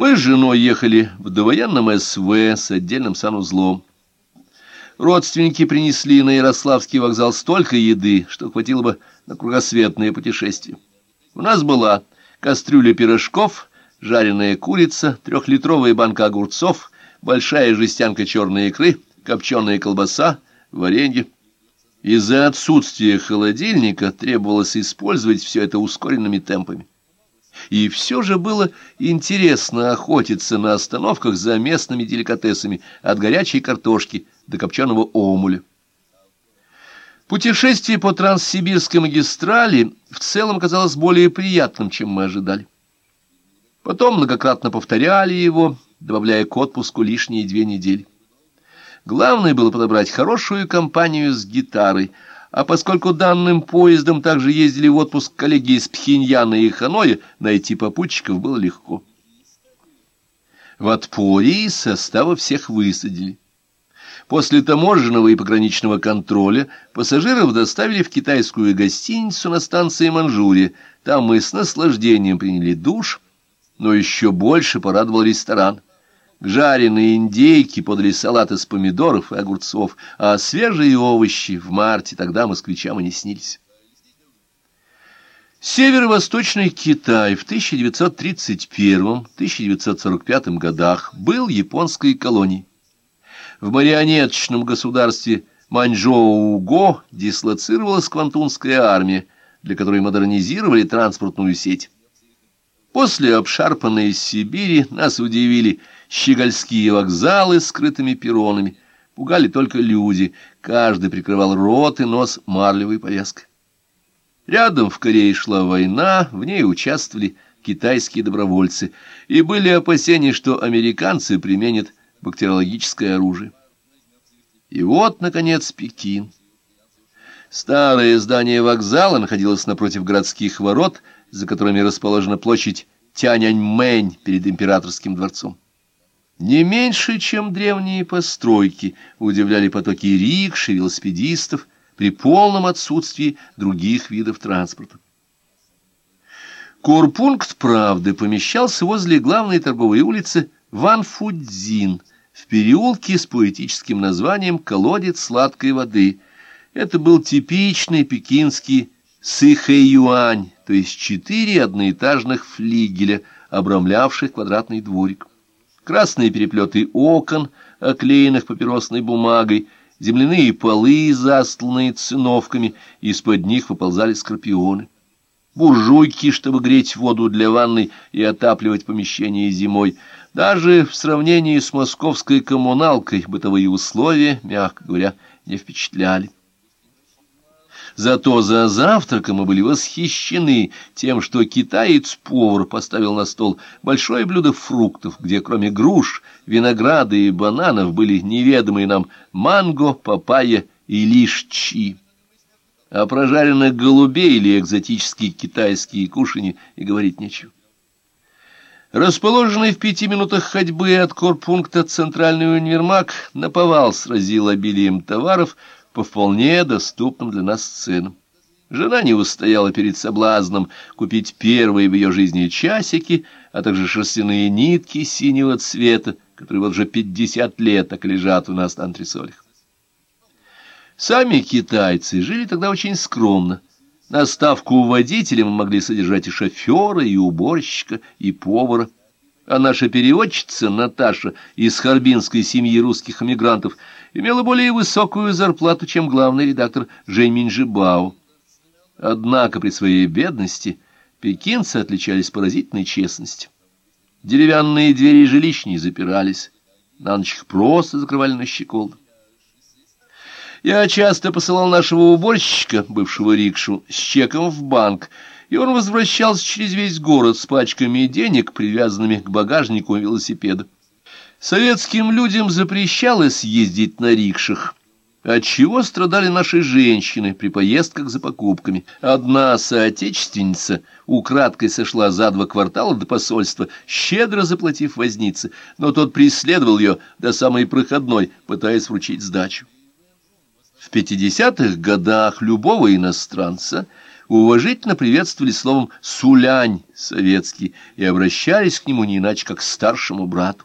Мы с женой ехали в довоенном СВ с отдельным санузлом. Родственники принесли на Ярославский вокзал столько еды, что хватило бы на кругосветное путешествие. У нас была кастрюля пирожков, жареная курица, трехлитровая банка огурцов, большая жестянка черной икры, копченая колбаса, варенье. Из-за отсутствия холодильника требовалось использовать все это ускоренными темпами. И все же было интересно охотиться на остановках за местными деликатесами от горячей картошки до копченого омуля. Путешествие по Транссибирской магистрали в целом казалось более приятным, чем мы ожидали. Потом многократно повторяли его, добавляя к отпуску лишние две недели. Главное было подобрать хорошую компанию с гитарой, а поскольку данным поездом также ездили в отпуск коллеги из Пхеньяна и Ханоя, найти попутчиков было легко. В отпоре из состава всех высадили. После таможенного и пограничного контроля пассажиров доставили в китайскую гостиницу на станции Манчжурия. Там мы с наслаждением приняли душ, но еще больше порадовал ресторан. К жареной индейке подали салат из помидоров и огурцов, а свежие овощи в марте тогда москвичам и не снились. Северо-восточный Китай в 1931-1945 годах был японской колонией. В марионеточном государстве Маньчжоу-Го дислоцировалась Квантунская армия, для которой модернизировали транспортную сеть. После обшарпанной Сибири нас удивили щегольские вокзалы с скрытыми перронами. Пугали только люди, каждый прикрывал рот и нос марлевой повязкой. Рядом в Корее шла война, в ней участвовали китайские добровольцы, и были опасения, что американцы применят бактериологическое оружие. И вот, наконец, Пекин. Старое здание вокзала находилось напротив городских ворот, за которыми расположена площадь Тяньаньмэнь перед императорским дворцом. Не меньше, чем древние постройки, удивляли потоки рикш и велосипедистов при полном отсутствии других видов транспорта. Корпункт «Правды» помещался возле главной торговой улицы Ванфудзин в переулке с поэтическим названием «Колодец сладкой воды». Это был типичный пекинский сыхэюань, то есть четыре одноэтажных флигеля, обрамлявших квадратный дворик красные переплеты окон, оклеенных папиросной бумагой, земляные полы, застланные циновками, из-под них выползали скорпионы. Буржуйки, чтобы греть воду для ванной и отапливать помещение зимой. Даже в сравнении с московской коммуналкой бытовые условия, мягко говоря, не впечатляли. Зато за завтраком мы были восхищены тем, что китаец-повар поставил на стол большое блюдо фруктов, где кроме груш, винограда и бананов были неведомые нам манго, папайя и лишчи. О прожаренных голубей или экзотические китайские кушани и говорить нечего. Расположенный в пяти минутах ходьбы от корпункта центральный универмаг наповал сразил обилием товаров, по вполне доступным для нас ценам. Жена не устояла перед соблазном купить первые в ее жизни часики, а также шерстяные нитки синего цвета, которые вот уже пятьдесят лет так лежат у нас на антресолях. Сами китайцы жили тогда очень скромно. На ставку водителя мы могли содержать и шофера, и уборщика, и повара а наша переводчица Наташа из харбинской семьи русских эмигрантов имела более высокую зарплату, чем главный редактор Жень Минжибао. Однако при своей бедности пекинцы отличались поразительной честностью. Деревянные двери жилищ не запирались, на ночь их просто закрывали на щеколду. Я часто посылал нашего уборщика, бывшего рикшу, с чеком в банк, и он возвращался через весь город с пачками денег, привязанными к багажнику велосипеда. Советским людям запрещалось ездить на рикшах, отчего страдали наши женщины при поездках за покупками. Одна соотечественница украдкой сошла за два квартала до посольства, щедро заплатив вознице, но тот преследовал ее до самой проходной, пытаясь вручить сдачу. В 50-х годах любого иностранца – уважительно приветствовали словом «сулянь» советский и обращались к нему не иначе, как к старшему брату.